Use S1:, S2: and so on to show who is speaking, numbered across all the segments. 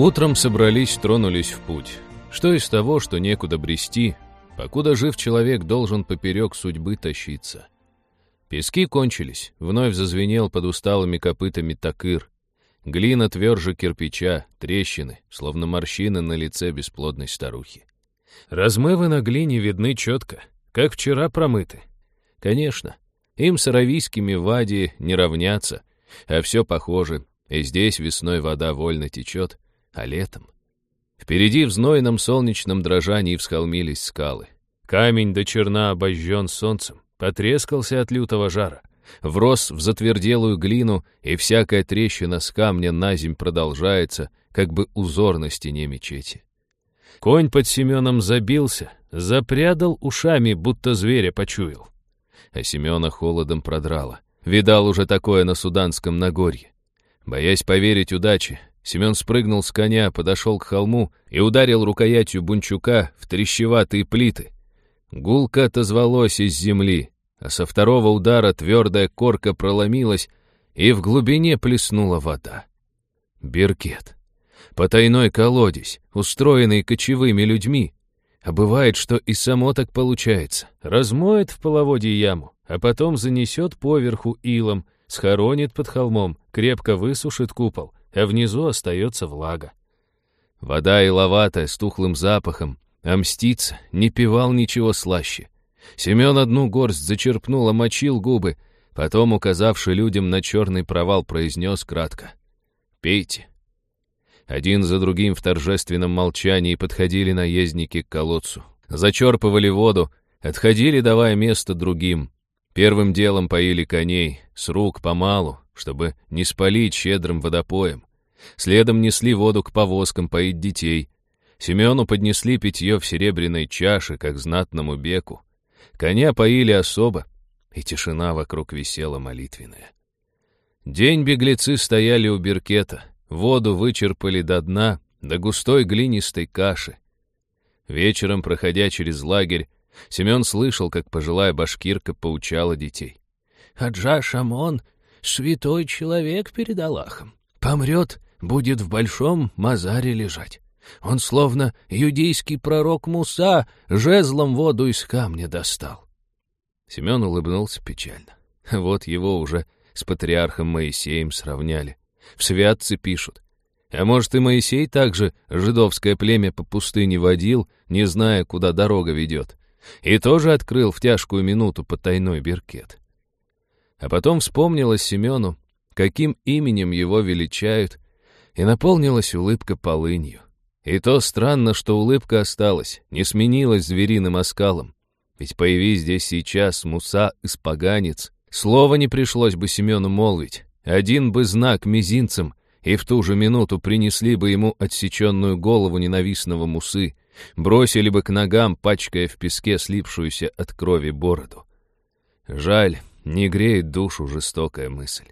S1: Утром собрались, тронулись в путь. Что из того, что некуда брести, покуда жив человек, должен поперек судьбы тащиться. Пески кончились, вновь зазвенел под усталыми копытами такыр. Глина тверже кирпича, трещины, словно морщины на лице бесплодной старухи. Размывы на глине видны четко, как вчера промыты. Конечно, им с аравийскими вади не равняться, а все похоже, и здесь весной вода вольно течет, а летом... Впереди в знойном солнечном дрожании всхолмились скалы. Камень до черна обожжен солнцем, потрескался от лютого жара, врос в затверделую глину, и всякая трещина с камня на земь продолжается, как бы узор на стене мечети. Конь под Семеном забился, запрядал ушами, будто зверя почуял. А Семена холодом продрало. Видал уже такое на Суданском Нагорье. Боясь поверить удаче, Семен спрыгнул с коня, подошел к холму и ударил рукоятью бунчука в трещеватые плиты. Гулко отозвалось из земли, а со второго удара твердая корка проломилась, и в глубине плеснула вода. Беркет. Потайной колодец, устроенный кочевыми людьми. А бывает, что и само так получается. Размоет в половодье яму, а потом занесет поверху илом, схоронит под холмом, крепко высушит купол, а внизу остается влага. Вода иловатая, с тухлым запахом, а мстица не пивал ничего слаще. Семен одну горсть зачерпнул, омочил губы, потом, указавший людям на черный провал, произнес кратко. «Пейте». Один за другим в торжественном молчании подходили наездники к колодцу. Зачерпывали воду, отходили, давая место другим. Первым делом поили коней, с рук помалу, чтобы не спалить щедрым водопоем. Следом несли воду к повозкам поить детей. Семену поднесли питье в серебряной чаше, как знатному беку. Коня поили особо, и тишина вокруг висела молитвенная. День беглецы стояли у беркета, воду вычерпали до дна, до густой глинистой каши. Вечером, проходя через лагерь, Семен слышал, как пожилая башкирка поучала детей. «Хаджа Шамон — святой человек перед Аллахом. Помрет, будет в большом мазаре лежать. Он словно юдейский пророк Муса жезлом воду из камня достал. Семен улыбнулся печально. Вот его уже с патриархом Моисеем сравняли. В святцы пишут. А может, и Моисей также жидовское племя по пустыне водил, не зная, куда дорога ведет. И тоже открыл в тяжкую минуту потайной беркет. А потом вспомнилось Семену, каким именем его величают, и наполнилась улыбка полынью. И то странно, что улыбка осталась, не сменилась звериным оскалом. Ведь появись здесь сейчас Муса-испоганец, слова не пришлось бы Семену молвить, один бы знак мизинцем, и в ту же минуту принесли бы ему отсеченную голову ненавистного Мусы, бросили бы к ногам, пачкая в песке слипшуюся от крови бороду. Жаль, не греет душу жестокая мысль.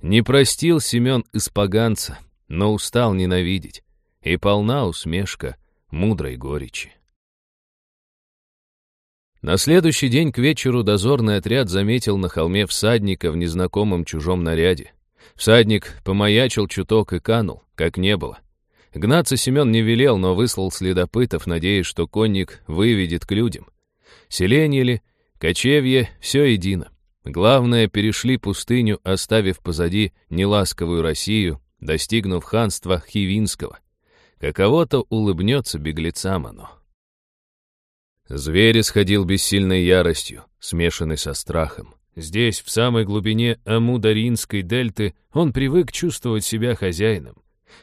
S1: Не простил Семен испоганца, но устал ненавидеть и полна усмешка мудрой горечи. На следующий день к вечеру дозорный отряд заметил на холме всадника в незнакомом чужом наряде. Всадник помаячил чуток и канул, как не было. Гнаться Семен не велел, но выслал следопытов, надеясь, что конник выведет к людям. Селение ли, кочевье — все едино. Главное, перешли пустыню, оставив позади неласковую Россию, достигнув ханства Хивинского — Каково-то улыбнется беглецам оно. Зверь исходил бессильной яростью, смешанной со страхом. Здесь, в самой глубине Амударинской дельты, он привык чувствовать себя хозяином.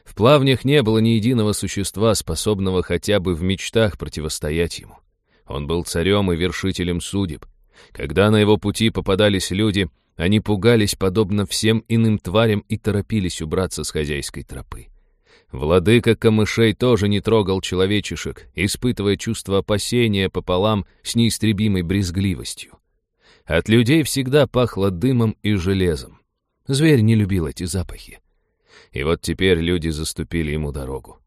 S1: В плавнях не было ни единого существа, способного хотя бы в мечтах противостоять ему. Он был царем и вершителем судеб. Когда на его пути попадались люди, они пугались, подобно всем иным тварям, и торопились убраться с хозяйской тропы. Владыка камышей тоже не трогал человечишек, испытывая чувство опасения пополам с неистребимой брезгливостью. От людей всегда пахло дымом и железом. Зверь не любил эти запахи. И вот теперь люди заступили ему дорогу.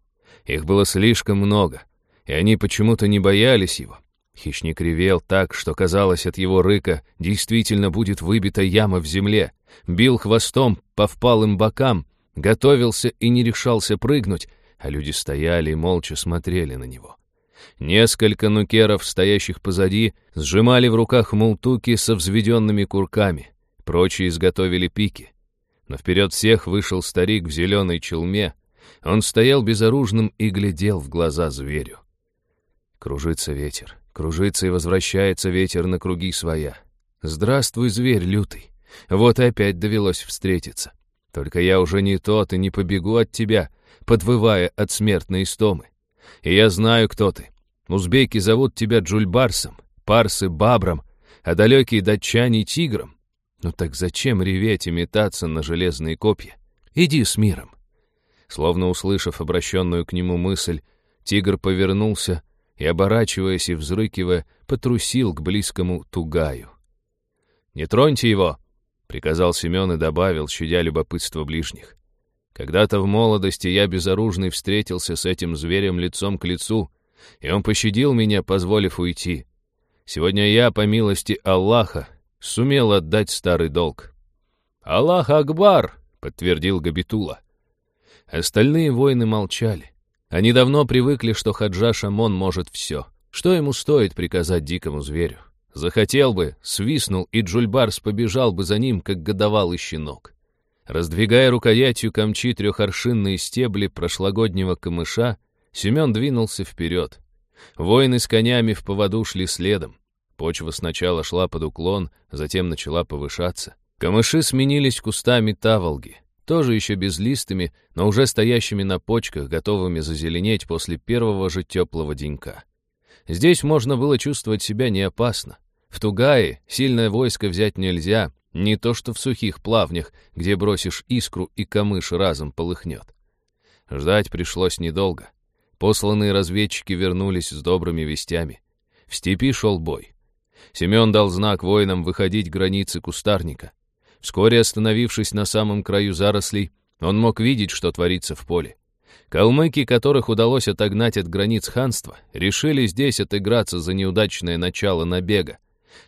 S1: Их было слишком много, и они почему-то не боялись его. Хищник ревел так, что казалось, от его рыка действительно будет выбита яма в земле, бил хвостом по впалым бокам, готовился и не решался прыгнуть, а люди стояли и молча смотрели на него. Несколько нукеров, стоящих позади, сжимали в руках мултуки со взведенными курками, прочие изготовили пики. Но вперед всех вышел старик в зеленой челме. Он стоял безоружным и глядел в глаза зверю. Кружится ветер, кружится и возвращается ветер на круги своя. Здравствуй, зверь лютый. Вот и опять довелось встретиться. Только я уже не тот и не побегу от тебя, подвывая от смертной истомы. И я знаю, кто ты. Узбеки зовут тебя Джульбарсом, парсы — Бабром, а далекие датчане — Тигром. Ну так зачем реветь и метаться на железные копья? Иди с миром. Словно услышав обращенную к нему мысль, тигр повернулся и, оборачиваясь и взрыкивая, потрусил к близкому Тугаю. «Не троньте его!» — приказал Семен и добавил, щадя любопытство ближних. «Когда-то в молодости я безоружный встретился с этим зверем лицом к лицу, и он пощадил меня, позволив уйти. Сегодня я, по милости Аллаха, сумел отдать старый долг». «Аллах Акбар!» — подтвердил Габитула. Остальные воины молчали. Они давно привыкли, что Хаджа Шамон может все. Что ему стоит приказать дикому зверю? Захотел бы, свистнул, и Джульбарс побежал бы за ним, как годовалый щенок. Раздвигая рукоятью камчи трехоршинные стебли прошлогоднего камыша, Семен двинулся вперед. Воины с конями в поводу шли следом. Почва сначала шла под уклон, затем начала повышаться. Камыши сменились кустами таволги тоже еще безлистыми, но уже стоящими на почках, готовыми зазеленеть после первого же теплого денька. Здесь можно было чувствовать себя не опасно. В Тугае сильное войско взять нельзя, не то что в сухих плавнях, где бросишь искру и камыш разом полыхнет. Ждать пришлось недолго. Посланные разведчики вернулись с добрыми вестями. В степи шел бой. Семен дал знак воинам выходить к границе кустарника. Вскоре остановившись на самом краю зарослей, он мог видеть, что творится в поле. Калмыки, которых удалось отогнать от границ ханства, решили здесь отыграться за неудачное начало набега.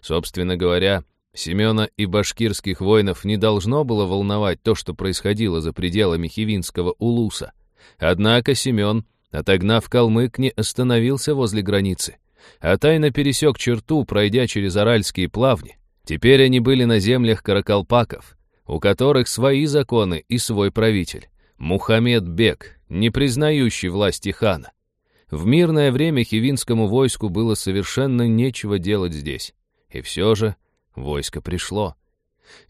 S1: Собственно говоря, Семена и башкирских воинов не должно было волновать то, что происходило за пределами Хивинского улуса. Однако Семен, отогнав калмык, не остановился возле границы, а тайно пересек черту, пройдя через Аральские плавни, Теперь они были на землях каракалпаков, у которых свои законы и свой правитель. Мухаммед Бек, не признающий власти хана. В мирное время хивинскому войску было совершенно нечего делать здесь. И все же войско пришло.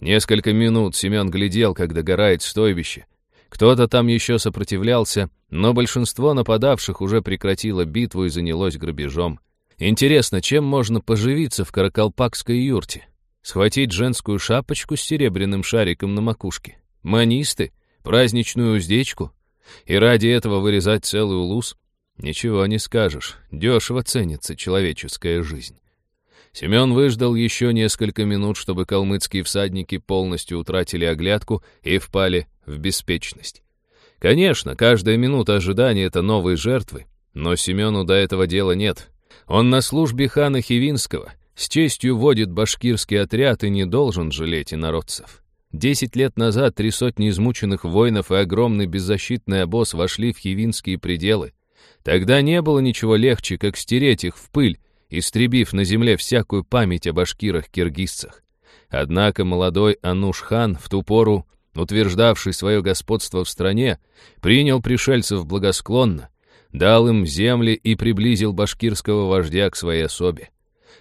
S1: Несколько минут Семен глядел, как догорает стойбище. Кто-то там еще сопротивлялся, но большинство нападавших уже прекратило битву и занялось грабежом. Интересно, чем можно поживиться в каракалпакской юрте? Схватить женскую шапочку с серебряным шариком на макушке? Манисты? Праздничную уздечку? И ради этого вырезать целый улус? Ничего не скажешь. Дешево ценится человеческая жизнь. Семен выждал еще несколько минут, чтобы калмыцкие всадники полностью утратили оглядку и впали в беспечность. Конечно, каждая минута ожидания — это новые жертвы, но Семену до этого дела нет. Он на службе хана Хивинского — с честью водит башкирский отряд и не должен жалеть инородцев. Десять лет назад три сотни измученных воинов и огромный беззащитный обоз вошли в хивинские пределы. Тогда не было ничего легче, как стереть их в пыль, истребив на земле всякую память о башкирах-киргизцах. Однако молодой Ануш-хан, в ту пору утверждавший свое господство в стране, принял пришельцев благосклонно, дал им земли и приблизил башкирского вождя к своей особе.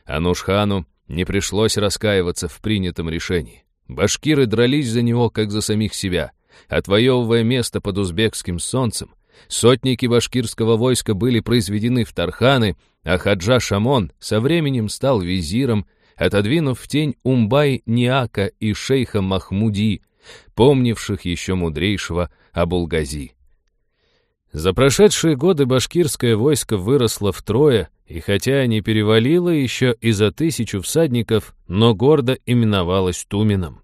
S1: Анушхану не пришлось раскаиваться в принятом решении. Башкиры дрались за него, как за самих себя, отвоевывая место под узбекским солнцем. Сотники башкирского войска были произведены в Тарханы, а Хаджа Шамон со временем стал визиром, отодвинув в тень Умбай Ниака и шейха Махмуди, помнивших еще мудрейшего Абулгази. За прошедшие годы башкирское войско выросло втрое, и хотя не перевалило еще и за тысячу всадников, но гордо именовалось Туменом.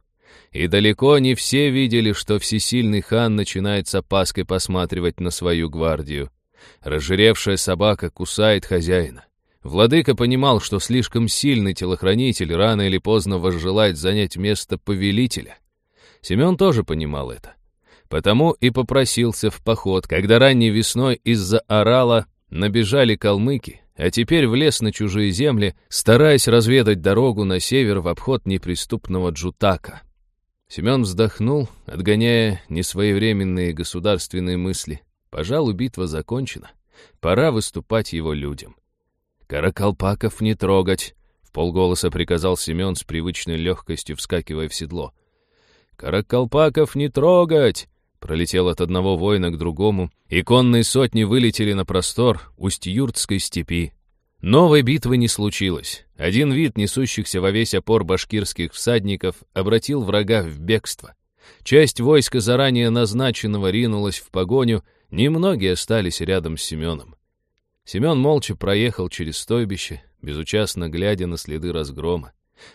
S1: И далеко не все видели, что всесильный хан начинает с опаской посматривать на свою гвардию. Разжиревшая собака кусает хозяина. Владыка понимал, что слишком сильный телохранитель рано или поздно возжелает занять место повелителя. Семен тоже понимал это. Потому и попросился в поход, когда ранней весной из-за Орала набежали калмыки, а теперь влез на чужие земли, стараясь разведать дорогу на север в обход неприступного Джутака. Семен вздохнул, отгоняя несвоевременные государственные мысли. Пожалуй, битва закончена. Пора выступать его людям. «Каракалпаков не трогать!» — в полголоса приказал Семен с привычной легкостью, вскакивая в седло. «Каракалпаков не трогать!» Пролетел от одного воина к другому, и конные сотни вылетели на простор Усть-Юртской степи. Новой битвы не случилось. Один вид несущихся во весь опор башкирских всадников обратил врага в бегство. Часть войска заранее назначенного ринулась в погоню, немногие остались рядом с Семеном. Семен молча проехал через стойбище, безучастно глядя на следы разгрома.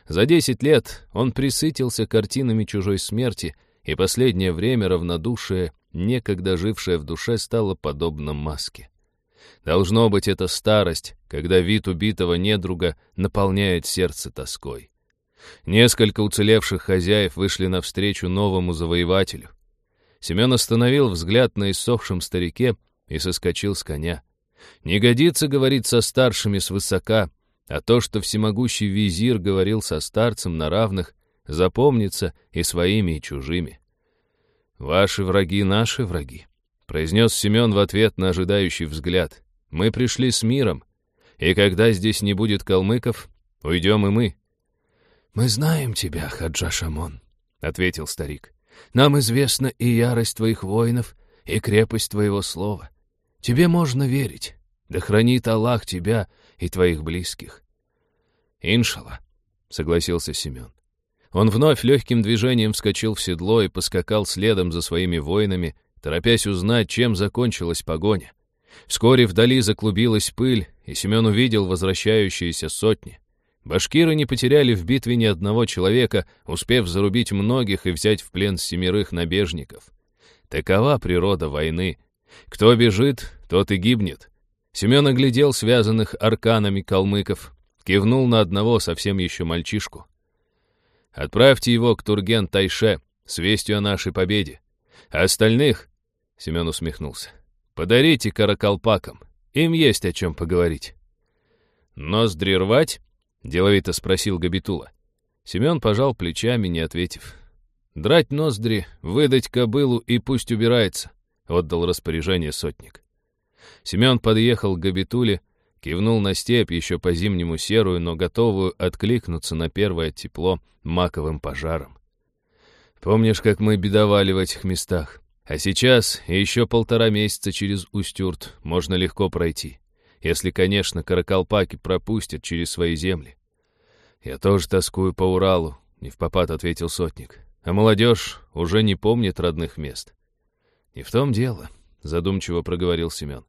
S1: За десять лет он присытился картинами чужой смерти и последнее время равнодушие, некогда жившее в душе, стало подобно маске. Должно быть, это старость, когда вид убитого недруга наполняет сердце тоской. Несколько уцелевших хозяев вышли навстречу новому завоевателю. Семен остановил взгляд на иссохшем старике и соскочил с коня. Не годится говорить со старшими свысока, а то, что всемогущий визир говорил со старцем на равных, запомнится и своими, и чужими. «Ваши враги — наши враги», — произнес Семен в ответ на ожидающий взгляд. «Мы пришли с миром, и когда здесь не будет калмыков, уйдем и мы».
S2: «Мы знаем тебя, Хаджа Шамон», — ответил старик. «Нам известна и ярость твоих воинов, и крепость твоего слова. Тебе можно верить. Да хранит Аллах тебя и твоих близких».
S1: «Иншалла», — согласился Семен. Он вновь легким движением вскочил в седло и поскакал следом за своими воинами, торопясь узнать, чем закончилась погоня. Вскоре вдали заклубилась пыль, и Семен увидел возвращающиеся сотни. Башкиры не потеряли в битве ни одного человека, успев зарубить многих и взять в плен семерых набежников. Такова природа войны. Кто бежит, тот и гибнет. Семен оглядел связанных арканами калмыков, кивнул на одного совсем еще мальчишку. Отправьте его к Турген Тайше с вестью о нашей победе. А остальных, — Семен усмехнулся, — подарите каракалпакам. Им есть о чем поговорить. Ноздри рвать? — деловито спросил Габитула. Семен пожал плечами, не ответив. «Драть ноздри, выдать кобылу и пусть убирается», — отдал распоряжение сотник. Семен подъехал к Габитуле, Кивнул на степь, еще по-зимнему серую, но готовую откликнуться на первое тепло маковым пожаром. Помнишь, как мы бедовали в этих местах? А сейчас, еще полтора месяца через Устюрт, можно легко пройти. Если, конечно, каракалпаки пропустят через свои земли. Я тоже тоскую по Уралу, не в попад ответил сотник. А молодежь уже не помнит родных мест. Не в том дело, задумчиво проговорил Семен.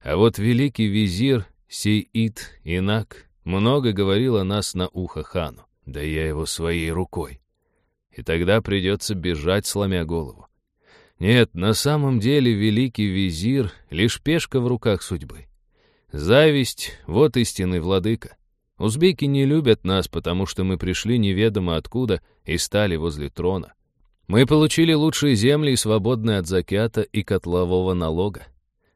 S1: А вот великий визир Сейид Инак много говорил о нас на ухо хану. Да я его своей рукой. И тогда придется бежать, сломя голову. Нет, на самом деле великий визир — лишь пешка в руках судьбы. Зависть — вот истинный владыка. Узбеки не любят нас, потому что мы пришли неведомо откуда и стали возле трона. Мы получили лучшие земли, свободные от закята и котлового налога.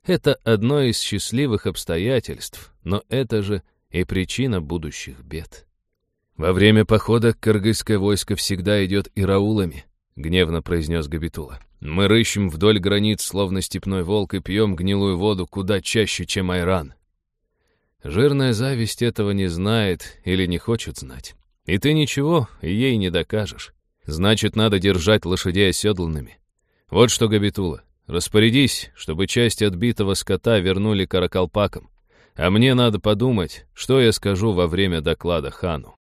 S1: Это одно из счастливых обстоятельств, но это же и причина будущих бед. «Во время похода кыргызское войско всегда идет ираулами», — гневно произнес Габитула. «Мы рыщем вдоль границ, словно степной волк, и пьем гнилую воду куда чаще, чем айран». Жирная зависть этого не знает или не хочет знать. И ты ничего ей не докажешь. Значит, надо держать лошадей оседланными. Вот что, Габитула, Распорядись, чтобы часть отбитого скота вернули каракалпакам. А мне надо подумать, что я скажу во время доклада хану.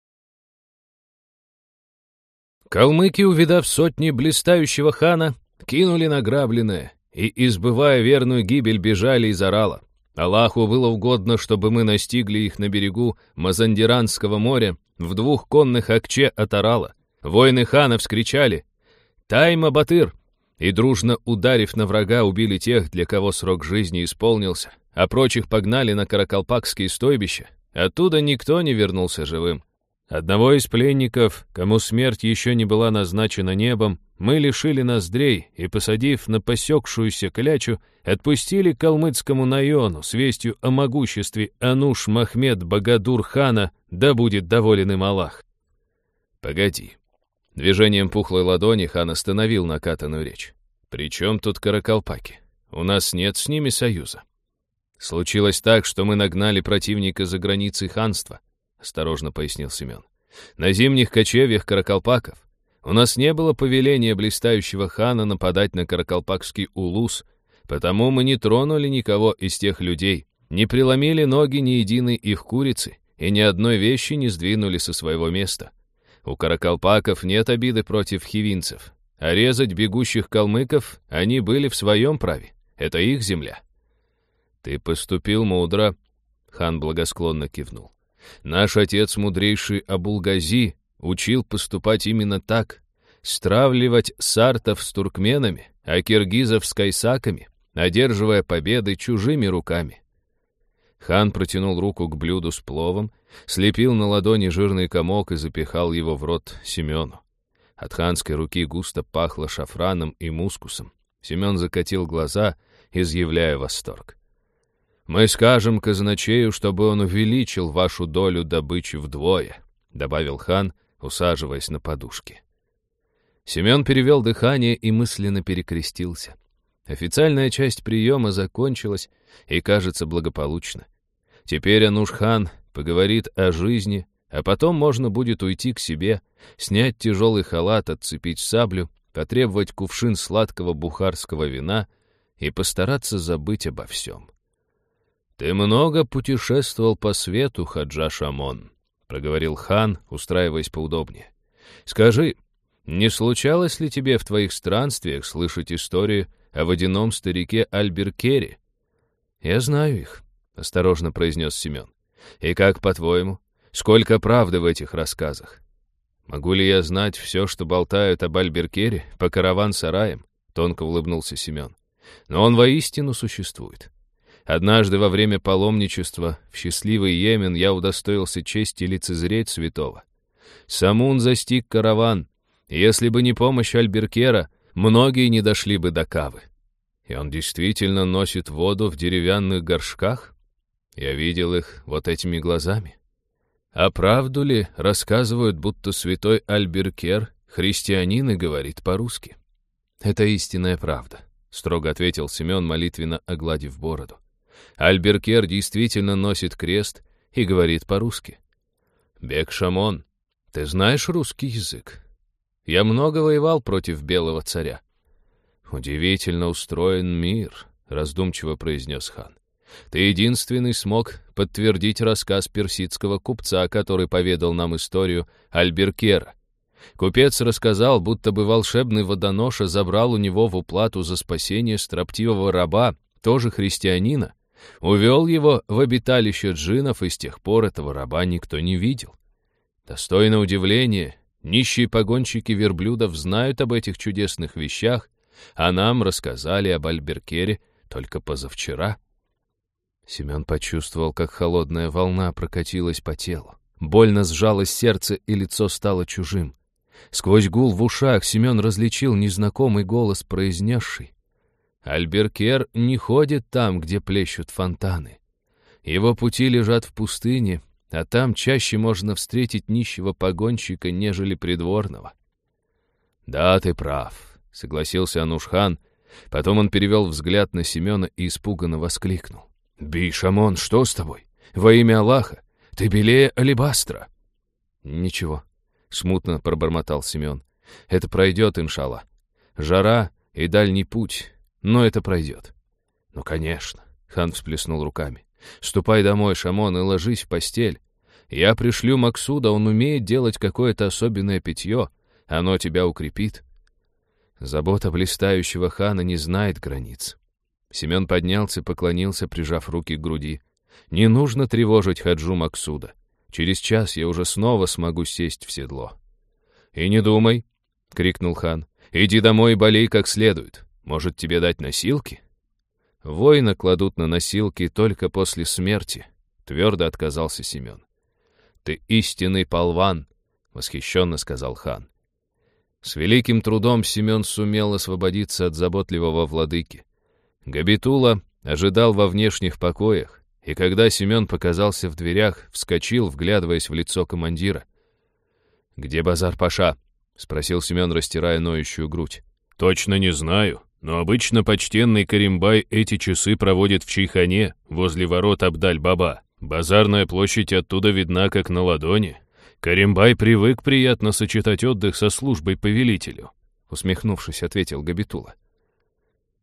S1: Калмыки, увидав сотни блистающего хана, кинули награбленное и, избывая верную гибель, бежали из Орала. Аллаху было угодно, чтобы мы настигли их на берегу Мазандиранского моря в двух конных акче от Орала. Воины хана вскричали «Тайма Батыр! И, дружно ударив на врага, убили тех, для кого срок жизни исполнился, а прочих погнали на Каракалпакские стойбища. Оттуда никто не вернулся живым. Одного из пленников, кому смерть еще не была назначена небом, мы лишили ноздрей и, посадив на посекшуюся клячу, отпустили калмыцкому наиону с вестью о могуществе Ануш Махмед Багадур хана, да будет доволен им Аллах. Погоди. Движением пухлой ладони хан остановил накатанную речь. «При чем тут каракалпаки? У нас нет с ними союза». «Случилось так, что мы нагнали противника за границей ханства», — осторожно пояснил Семен. «На зимних кочевьях каракалпаков у нас не было повеления блистающего хана нападать на каракалпакский улус, потому мы не тронули никого из тех людей, не преломили ноги ни единой их курицы и ни одной вещи не сдвинули со своего места. У каракалпаков нет обиды против хивинцев, а резать бегущих калмыков они были в своем праве. Это их земля. «Ты поступил мудро», — хан благосклонно кивнул. «Наш отец, мудрейший Абулгази, учил поступать именно так, стравливать сартов с туркменами, а киргизов с кайсаками, одерживая победы чужими руками. Хан протянул руку к блюду с пловом, слепил на ладони жирный комок и запихал его в рот Семену. От ханской руки густо пахло шафраном и мускусом. Семен закатил глаза, изъявляя восторг. «Мы скажем казначею, чтобы он увеличил вашу долю добычи вдвое», — добавил хан, усаживаясь на подушке. Семен перевел дыхание и мысленно перекрестился. Официальная часть приема закончилась и, кажется, благополучно. Теперь Ануш-хан поговорит о жизни, а потом можно будет уйти к себе, снять тяжелый халат, отцепить саблю, потребовать кувшин сладкого бухарского вина и постараться забыть обо всем. «Ты много путешествовал по свету, Хаджа Шамон», проговорил хан, устраиваясь поудобнее. «Скажи, не случалось ли тебе в твоих странствиях слышать историю о водяном старике Альберкере?» «Я знаю их», — осторожно произнес Семен. «И как, по-твоему, сколько правды в этих рассказах? Могу ли я знать все, что болтают об Альберкере по караван-сараям?» — тонко улыбнулся Семен. «Но он воистину существует. Однажды во время паломничества в счастливый Йемен я удостоился чести лицезреть святого. Самун застиг караван. Если бы не помощь Альберкера, многие не дошли бы до Кавы. И он действительно носит воду в деревянных горшках? Я видел их вот этими глазами. А правду ли рассказывают, будто святой Альберкер христианин и говорит по-русски? Это истинная правда, — строго ответил Семен, молитвенно огладив бороду. Альберкер действительно носит крест и говорит по-русски. «Бек Шамон, ты знаешь русский язык? Я много воевал против белого царя». «Удивительно устроен мир», — раздумчиво произнес хан. «Ты единственный смог подтвердить рассказ персидского купца, который поведал нам историю Альберкера. Купец рассказал, будто бы волшебный водоноша забрал у него в уплату за спасение строптивого раба, тоже христианина, Увел его в обиталище джинов, и с тех пор этого раба никто не видел. Достойно удивления, нищие погонщики верблюдов знают об этих чудесных вещах, а нам рассказали об Альберкере только позавчера. Семен почувствовал, как холодная волна прокатилась по телу. Больно сжалось сердце, и лицо стало чужим. Сквозь гул в ушах Семен различил незнакомый голос, произнесший Альберкер не ходит там, где плещут фонтаны. Его пути лежат в пустыне, а там чаще можно встретить нищего погонщика, нежели придворного. «Да, ты прав», — согласился Анушхан. Потом он перевел взгляд на Семена и испуганно воскликнул. «Би, Шамон, что с тобой? Во имя Аллаха! Ты белее алебастра!» «Ничего», — смутно пробормотал Семен. «Это пройдет, иншалла. Жара и дальний путь, но это пройдет. Ну, конечно. Хан всплеснул руками. Ступай домой, Шамон, и ложись в постель. Я пришлю Максуда, он умеет делать какое-то особенное питье. Оно тебя укрепит. Забота блистающего хана не знает границ. Семен поднялся, поклонился, прижав руки к груди. Не нужно тревожить хаджу Максуда. Через час я уже снова смогу сесть в седло. «И не думай!» — крикнул хан. «Иди домой и болей как следует. Может, тебе дать носилки? Воина кладут на носилки только после смерти, твердо отказался Семен. Ты истинный полван, восхищенно сказал хан. С великим трудом Семен сумел освободиться от заботливого владыки. Габитула ожидал во внешних покоях, и когда Семен показался в дверях, вскочил, вглядываясь в лицо командира. «Где базар-паша?» — спросил Семен, растирая ноющую грудь. «Точно не знаю, но обычно почтенный Каримбай эти часы проводит в Чайхане, возле ворот Абдаль-Баба. Базарная площадь оттуда видна, как на ладони. Каримбай привык приятно сочетать отдых со службой повелителю», — усмехнувшись, ответил Габитула.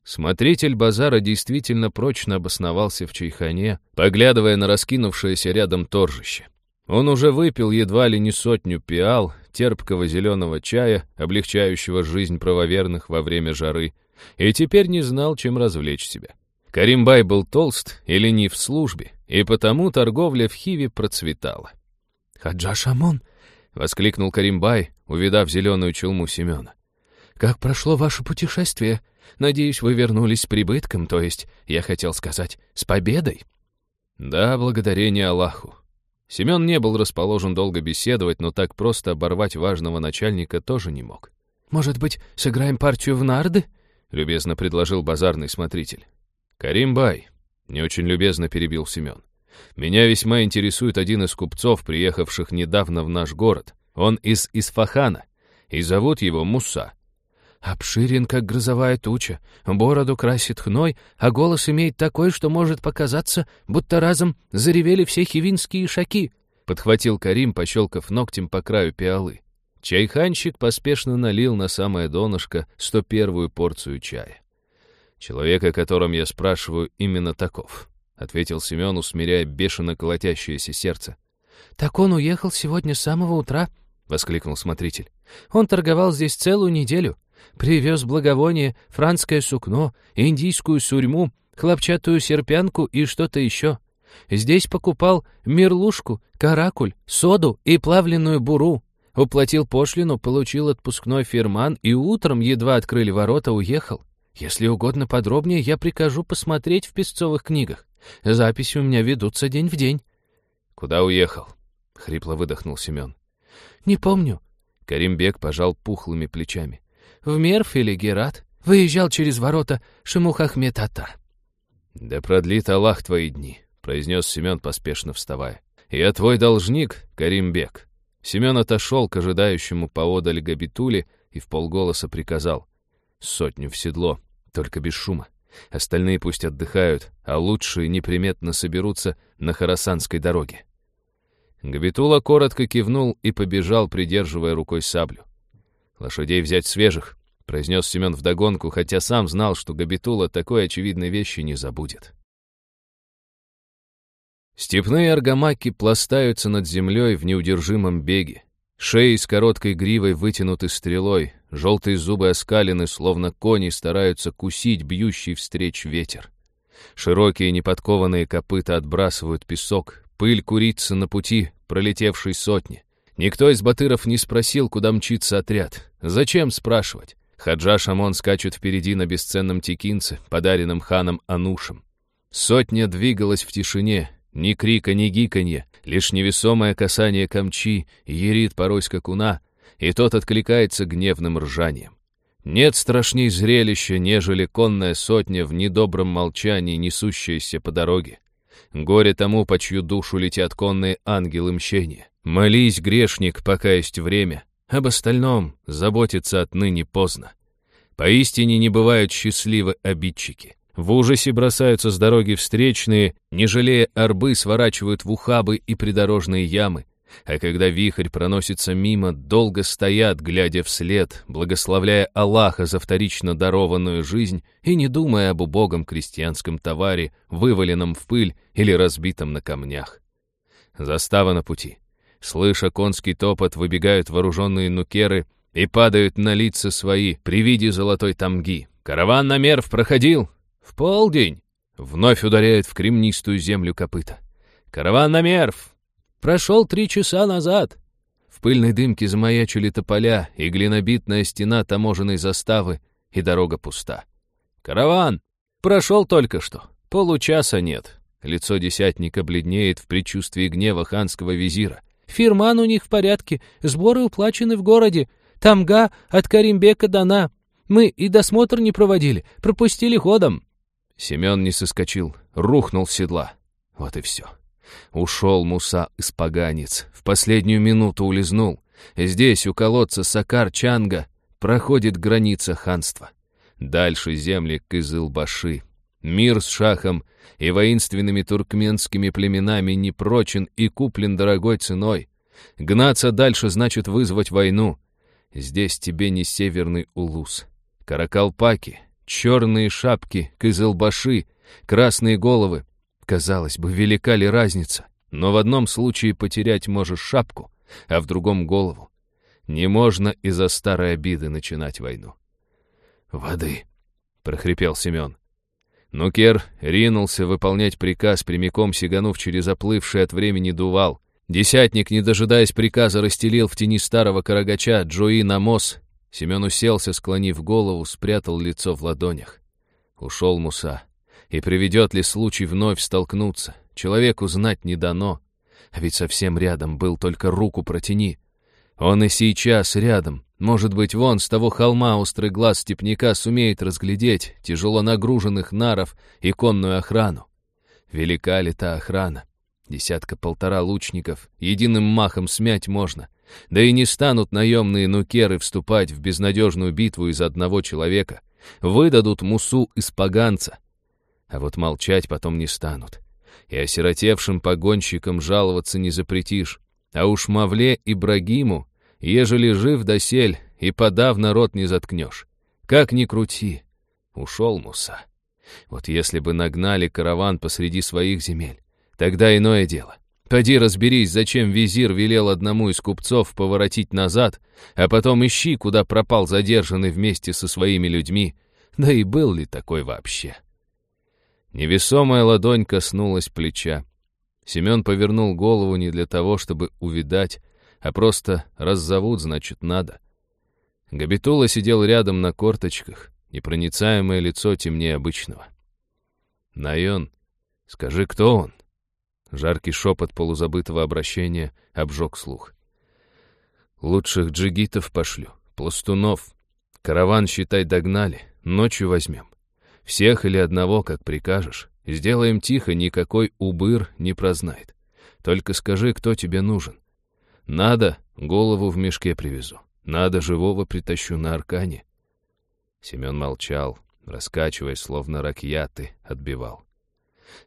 S1: Смотритель базара действительно прочно обосновался в Чайхане, поглядывая на раскинувшееся рядом торжище. Он уже выпил едва ли не сотню пиал терпкого зеленого чая, облегчающего жизнь правоверных во время жары, и теперь не знал, чем развлечь себя. Каримбай был толст и ленив в службе, и потому торговля в Хиве процветала.
S2: «Хаджа Шамон!» — воскликнул Каримбай, увидав зеленую челму Семена. «Как прошло ваше путешествие? Надеюсь, вы вернулись с прибытком, то есть, я хотел сказать, с победой?»
S1: «Да, благодарение Аллаху. Семен не был расположен долго беседовать, но так просто оборвать важного начальника тоже не мог.
S2: «Может быть, сыграем партию в нарды?»
S1: — любезно предложил базарный смотритель. «Каримбай», — не очень любезно перебил Семен. «Меня весьма интересует один из купцов, приехавших недавно в наш город. Он из Исфахана, и зовут его Муса.
S2: Обширен, как грозовая туча, бороду красит хной, а голос имеет такой, что может показаться, будто разом заревели все хивинские шаки», — подхватил Карим, пощелкав ногтем по краю пиалы.
S1: Чайханщик поспешно налил на самое донышко сто первую порцию чая. «Человек, о котором я спрашиваю, именно таков», — ответил Семен, усмиряя бешено колотящееся сердце.
S2: «Так он уехал сегодня с самого утра», — воскликнул смотритель. «Он торговал здесь целую неделю. Привез благовоние, францкое сукно, индийскую сурьму, хлопчатую серпянку и что-то еще. Здесь покупал мерлушку, каракуль, соду и плавленную буру. Уплатил пошлину, получил отпускной фирман и утром, едва открыли ворота, уехал. Если угодно подробнее, я прикажу посмотреть в песцовых книгах. Записи у меня ведутся день в день.
S1: «Куда уехал?» — хрипло выдохнул Семен.
S2: «Не помню».
S1: Каримбек пожал пухлыми плечами
S2: в Мерф или Герат, выезжал через ворота Шимухахметата.
S1: «Да продлит Аллах твои дни», — произнес Семен, поспешно вставая. «Я твой должник, Каримбек». Семен отошел к ожидающему поодаль Габитуле и в полголоса приказал. «Сотню в седло, только без шума. Остальные пусть отдыхают, а лучшие неприметно соберутся на Харасанской дороге». Габитула коротко кивнул и побежал, придерживая рукой саблю. «Лошадей взять свежих», — произнес Семен вдогонку, хотя сам знал, что Габитула такой очевидной вещи не забудет. Степные аргамаки пластаются над землей в неудержимом беге. Шеи с короткой гривой вытянуты стрелой, желтые зубы оскалены, словно кони стараются кусить бьющий встреч ветер. Широкие неподкованные копыта отбрасывают песок, пыль курится на пути пролетевшей сотни. Никто из батыров не спросил, куда мчится отряд. Зачем спрашивать? Хаджа Шамон скачут впереди на бесценном текинце, подаренном ханом Анушем. Сотня двигалась в тишине, ни крика, ни гиканья, лишь невесомое касание камчи, ерит порой скакуна, и тот откликается гневным ржанием. Нет страшней зрелища, нежели конная сотня в недобром молчании, несущаяся по дороге. Горе тому, по чью душу летят конные ангелы мщения. Молись, грешник, пока есть время. Об остальном заботиться отныне поздно. Поистине не бывают счастливы обидчики. В ужасе бросаются с дороги встречные, не жалея арбы, сворачивают в ухабы и придорожные ямы. А когда вихрь проносится мимо, долго стоят, глядя вслед, благословляя Аллаха за вторично дарованную жизнь и не думая об убогом крестьянском товаре, вываленном в пыль или разбитом на камнях. Застава на пути. Слыша конский топот, выбегают вооруженные нукеры и падают на лица свои при виде золотой тамги. «Караван на мерв проходил!» «В полдень!» Вновь ударяют в кремнистую землю копыта. «Караван на мерв!» «Прошел три часа назад!» В пыльной дымке замаячили тополя и глинобитная стена таможенной заставы, и дорога пуста. «Караван! Прошел только что. Получаса нет». Лицо десятника бледнеет в предчувствии гнева ханского визира. Фирман у них в порядке, сборы уплачены в городе.
S2: Тамга от Каримбека дана. Мы и досмотр не проводили, пропустили ходом». Семен не соскочил, рухнул с седла. Вот и все. Ушел Муса испоганец, в последнюю минуту улизнул. Здесь, у колодца Сакар-Чанга, проходит граница ханства. Дальше земли Кызылбаши. Мир с шахом и воинственными туркменскими племенами не прочен и куплен дорогой ценой. Гнаться дальше значит вызвать войну. Здесь тебе не северный улус. Каракалпаки, черные шапки, кызылбаши, красные головы. Казалось бы, велика ли разница? Но в одном случае потерять можешь шапку, а в другом — голову. Не можно из-за старой обиды начинать войну. «Воды!» — прохрипел Семен. Нукер ринулся выполнять приказ, прямиком сиганув через оплывший от времени дувал. Десятник, не дожидаясь приказа, расстелил в тени старого карагача Джои на моз. Семен уселся, склонив голову, спрятал лицо в ладонях. Ушел Муса. И приведет ли случай вновь столкнуться? Человеку знать не дано. А ведь совсем рядом был, только руку протяни. Он и сейчас рядом, может быть, вон с того холма острый глаз степняка сумеет разглядеть тяжело нагруженных наров и конную охрану. Велика ли та охрана? Десятка-полтора лучников единым махом смять можно. Да и не станут наемные нукеры вступать в безнадежную битву из одного человека. Выдадут мусу из поганца. А вот молчать потом не станут. И осиротевшим погонщикам жаловаться не запретишь. А уж Мавле Ибрагиму ежели жив досель, и подавно рот не заткнешь. Как ни крути, ушел Муса. Вот если бы нагнали караван посреди своих земель, тогда иное дело. Поди разберись, зачем визир велел одному из купцов поворотить назад, а потом ищи, куда пропал задержанный вместе со своими людьми, да и был ли такой вообще. Невесомая ладонь коснулась плеча. Семен повернул голову не для того, чтобы увидать, а просто раз зовут, значит, надо. Габитула сидел рядом на корточках, непроницаемое лицо темнее обычного. «Найон, скажи, кто он?» Жаркий шепот полузабытого обращения обжег слух. «Лучших джигитов пошлю, пластунов. Караван, считай, догнали, ночью возьмем. Всех или одного, как прикажешь. Сделаем тихо, никакой убыр не прознает. Только скажи, кто тебе нужен. Надо, голову в мешке привезу. Надо, живого притащу на аркане. Семен молчал, раскачиваясь, словно ракьяты, отбивал.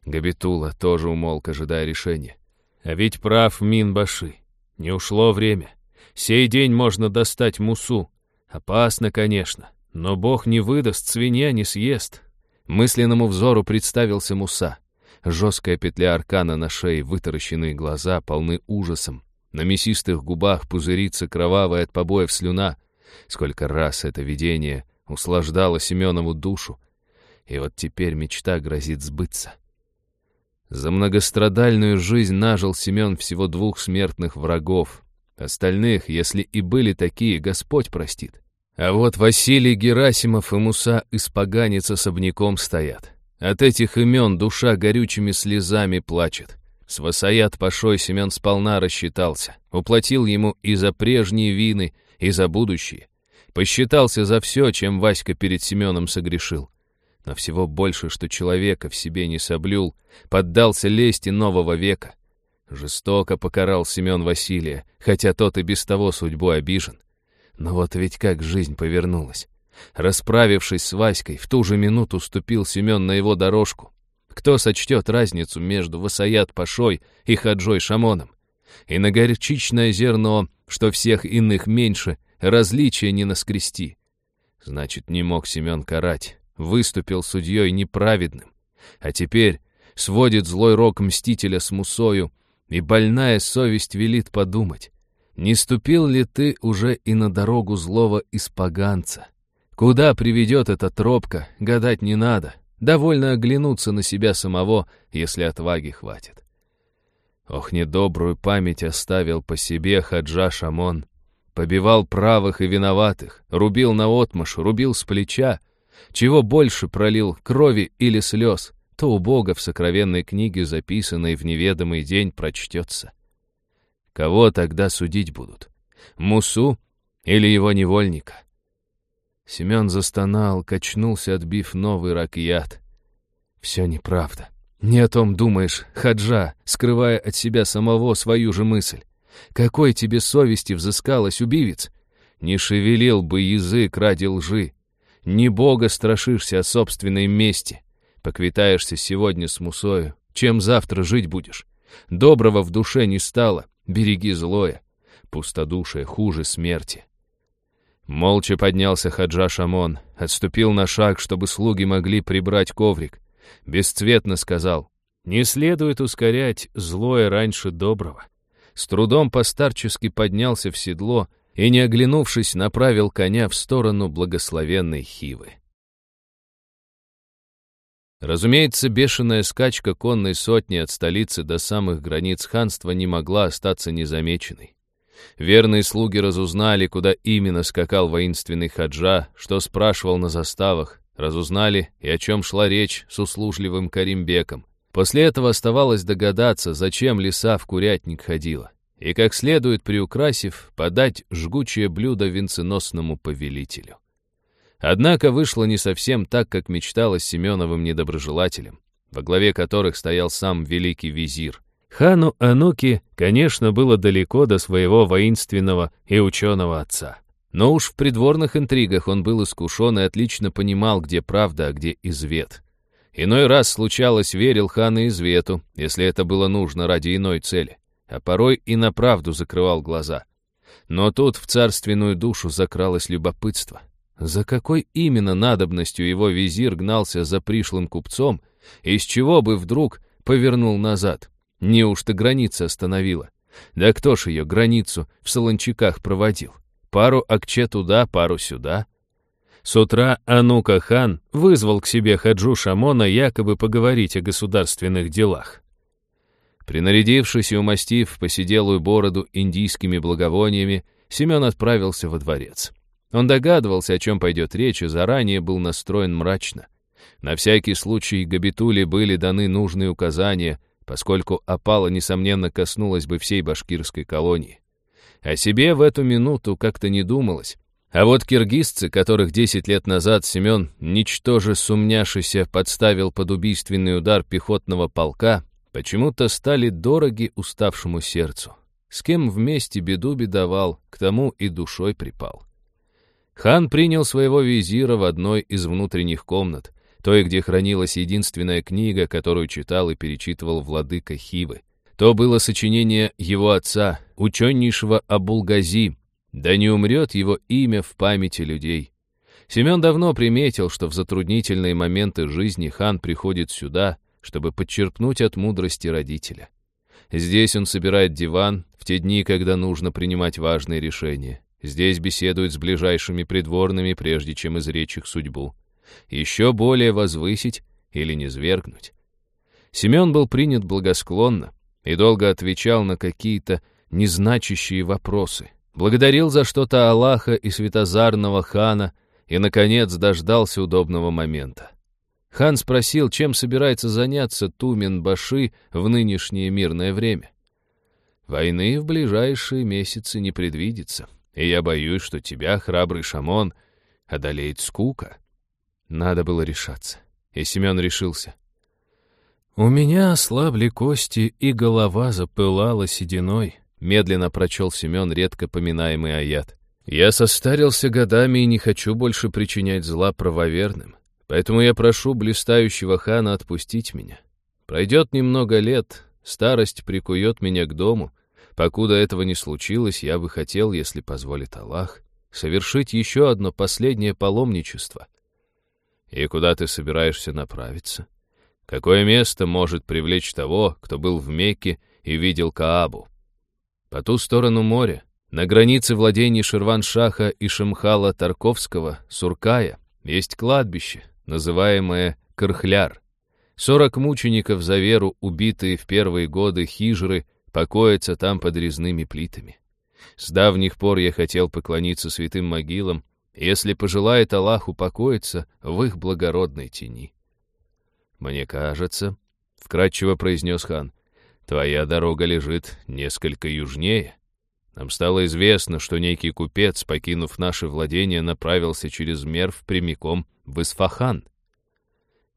S2: Габитула тоже умолк, ожидая решения. А ведь прав Минбаши. Не ушло время. Сей день можно достать мусу. Опасно, конечно, но бог не выдаст, свинья не съест. Мысленному взору представился муса. Жесткая петля аркана на шее, вытаращенные глаза, полны ужасом. На мясистых губах пузырится кровавая от побоев слюна. Сколько раз это видение услаждало Семенову душу. И вот теперь мечта грозит сбыться. За многострадальную жизнь нажил Семен всего двух смертных врагов. Остальных, если и были такие, Господь простит. А вот Василий Герасимов и Муса испоганец особняком стоят. От этих имен душа горючими слезами плачет. С Васаят Пашой Семен сполна рассчитался, уплатил ему и за прежние вины, и за будущее. Посчитался за все, чем Васька перед Семеном согрешил. Но всего больше, что человека в себе не соблюл, поддался лести нового века. Жестоко покарал Семен Василия, хотя тот и без того судьбой обижен. Но вот ведь как жизнь повернулась. Расправившись с Васькой, в ту же минуту ступил Семен на его дорожку. Кто сочтет разницу между Васаят Пашой и Хаджой Шамоном? И на горчичное зерно, что всех иных меньше, различия не наскрести. Значит, не мог Семен карать, выступил судьей неправедным. А теперь сводит злой рок мстителя с мусою, и больная совесть велит подумать, не ступил ли ты уже и на дорогу злого испоганца? Куда приведет эта тропка, гадать не надо, Довольно оглянуться на себя самого, если отваги хватит. Ох, недобрую память оставил по себе Хаджа Шамон. Побивал правых и виноватых, рубил наотмашь, рубил с плеча. Чего больше пролил, крови или слез, то у Бога в сокровенной книге, записанной в неведомый день, прочтется. Кого тогда судить будут? Мусу или его невольника. Семен застонал, качнулся, отбив новый ракьят. Все неправда. Не о том думаешь, хаджа, скрывая от себя самого свою же мысль. Какой тебе совести взыскалась, убивец? Не шевелил бы язык ради лжи. Не бога страшишься о собственной мести. Поквитаешься сегодня с Мусою. Чем завтра жить будешь? Доброго в душе не стало. Береги злое. Пустодушие хуже смерти. Молча поднялся Хаджа Шамон, отступил на шаг, чтобы слуги могли прибрать коврик. Бесцветно сказал, «Не следует ускорять злое раньше доброго». С трудом постарчески поднялся в седло и, не оглянувшись, направил коня в сторону благословенной Хивы. Разумеется, бешеная скачка конной сотни от столицы до самых границ ханства не могла остаться незамеченной. Верные слуги разузнали, куда именно скакал воинственный хаджа, что спрашивал на заставах, разузнали и о чем шла речь с услужливым Каримбеком. После этого оставалось догадаться, зачем лиса в курятник ходила, и, как следует приукрасив, подать жгучее блюдо венценосному повелителю. Однако вышло не совсем так, как мечталось Семеновым недоброжелателем, во главе которых стоял сам великий визир. Хану Ануки, конечно, было далеко до своего воинственного и ученого отца. Но уж в придворных интригах он был искушен и отлично понимал, где правда, а где извет. Иной раз случалось, верил хан и извету, если это было нужно ради иной цели, а порой и на правду закрывал глаза. Но тут в царственную душу закралось любопытство. За какой именно надобностью его визир гнался за пришлым купцом, и с чего бы вдруг повернул назад? Неужто граница остановила? Да кто ж ее, границу, в солончаках проводил? Пару акче туда, пару сюда. С утра Анука хан вызвал к себе Хаджу Шамона якобы поговорить о государственных делах. Принарядившись и умастив посиделую бороду индийскими благовониями, Семен отправился во дворец. Он догадывался, о чем пойдет речь, и заранее был настроен мрачно. На всякий случай Габитуле были даны нужные указания, поскольку опала, несомненно, коснулась бы всей башкирской колонии. О себе в эту минуту как-то не думалось. А вот киргизцы, которых 10 лет назад Семен, ничтоже сумняшися, подставил под убийственный удар пехотного полка, почему-то стали дороги уставшему сердцу. С кем вместе беду бедовал, к тому и душой припал. Хан принял своего визира в одной из внутренних комнат, той, где хранилась единственная книга, которую читал и перечитывал владыка Хивы. То было сочинение его отца, ученейшего Абулгази, да не умрет его имя в памяти людей. Семен давно приметил, что в затруднительные моменты жизни хан приходит сюда, чтобы подчерпнуть от мудрости родителя. Здесь он собирает диван в те дни, когда нужно принимать важные решения. Здесь беседует с ближайшими придворными, прежде чем изречь их судьбу. Еще более возвысить или низвергнуть. Семен был принят благосклонно и долго отвечал на какие-то незначащие вопросы. Благодарил за что-то Аллаха и светозарного хана и, наконец, дождался удобного момента. Хан спросил, чем собирается заняться Тумен-Баши в нынешнее мирное время. «Войны в ближайшие месяцы не предвидится», и я боюсь, что тебя, храбрый шамон, одолеет скука. Надо было решаться. И Семен решился. «У меня ослабли кости, и голова запылала сединой», — медленно прочел Семен редко поминаемый аят. «Я состарился годами и не хочу больше причинять зла правоверным, поэтому я прошу блистающего хана отпустить меня. Пройдет немного лет, старость прикует меня к дому, Покуда этого не случилось, я бы хотел, если позволит Аллах, совершить еще одно последнее паломничество. И куда ты собираешься направиться? Какое место может привлечь того, кто был в Мекке и видел Каабу? По ту сторону моря, на границе владений Ширван-Шаха и Шамхала Тарковского, Суркая, есть кладбище, называемое Кархляр. Сорок мучеников за веру, убитые в первые годы хижры, покоятся там под резными плитами. С давних пор я хотел поклониться святым могилам, если пожелает Аллах упокоиться в их благородной тени. «Мне кажется», — вкратчиво произнес хан, — «твоя дорога лежит несколько южнее.
S1: Нам стало известно, что некий купец, покинув наши владения, направился через Мерв прямиком в Исфахан.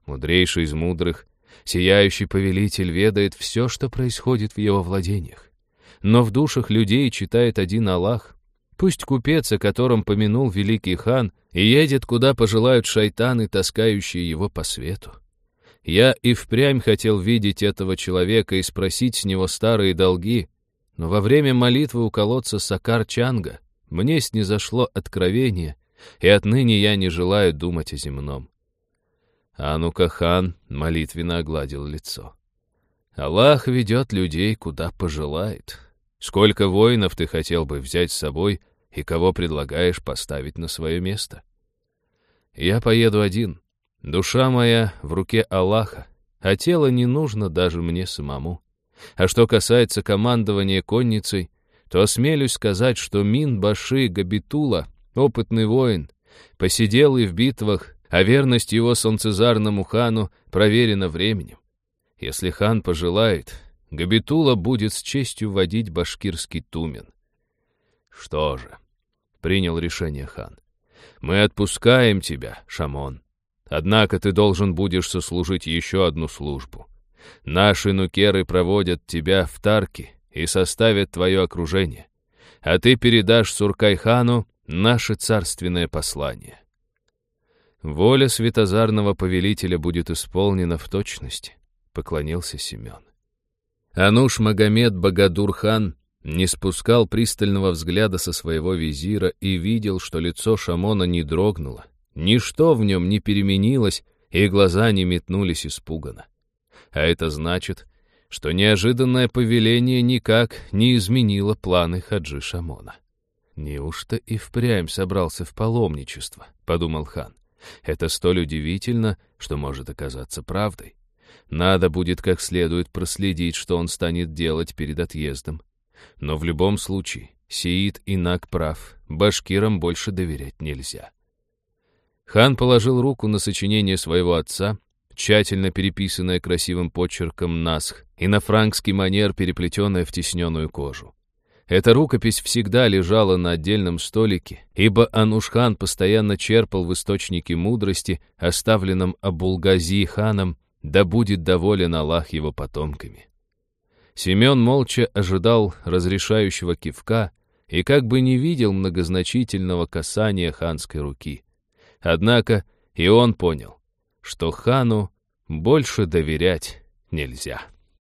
S1: Мудрейший из мудрых, сияющий повелитель ведает все, что происходит в его владениях. Но в душах людей читает один Аллах. Пусть купец, о котором помянул великий хан, и едет, куда пожелают шайтаны, таскающие его по свету. Я и впрямь хотел видеть этого человека и спросить с него старые долги, но во время молитвы у колодца Сакар-Чанга мне снизошло откровение, и отныне я не желаю думать о земном. Анука-хан молитвенно огладил лицо. Аллах ведет людей, куда пожелает. Сколько воинов ты хотел бы взять с собой и кого предлагаешь поставить на свое место? Я поеду один. Душа моя в руке Аллаха, а тело не нужно даже мне самому. А что касается командования конницей, то осмелюсь сказать, что Мин-Баши Габитула, опытный воин, посидел и в битвах, а верность его солнцезарному хану проверена временем. Если хан пожелает, Габитула будет с честью водить башкирский тумен. Что же, принял решение хан. Мы отпускаем тебя, Шамон. Однако ты должен будешь сослужить еще одну службу. Наши нукеры проводят тебя в Тарки и составят твое окружение, а ты передашь Суркайхану наше царственное послание. Воля светозарного повелителя будет исполнена в точности, поклонился Семен. Ануш Магомед Багадур-хан не спускал пристального взгляда со своего визира и видел, что лицо Шамона не дрогнуло, ничто в нем не переменилось, и глаза не метнулись испуганно. А это значит, что неожиданное повеление никак не изменило планы Хаджи Шамона. «Неужто и впрямь собрался в паломничество?» — подумал хан. «Это столь удивительно, что может оказаться правдой. Надо будет как следует проследить, что он станет делать перед отъездом. Но в любом случае, Сиит Инак прав, башкирам больше доверять нельзя». Хан положил руку на сочинение своего отца тщательно переписанная красивым почерком насх и на франкский манер переплетенная в тесненную кожу. Эта рукопись всегда лежала на отдельном столике, ибо Анушхан постоянно черпал в источнике мудрости, оставленном Абулгази ханом, да будет доволен Аллах его потомками. Семен молча ожидал разрешающего кивка и как бы не видел многозначительного касания ханской руки. Однако и он понял, что хану больше доверять нельзя.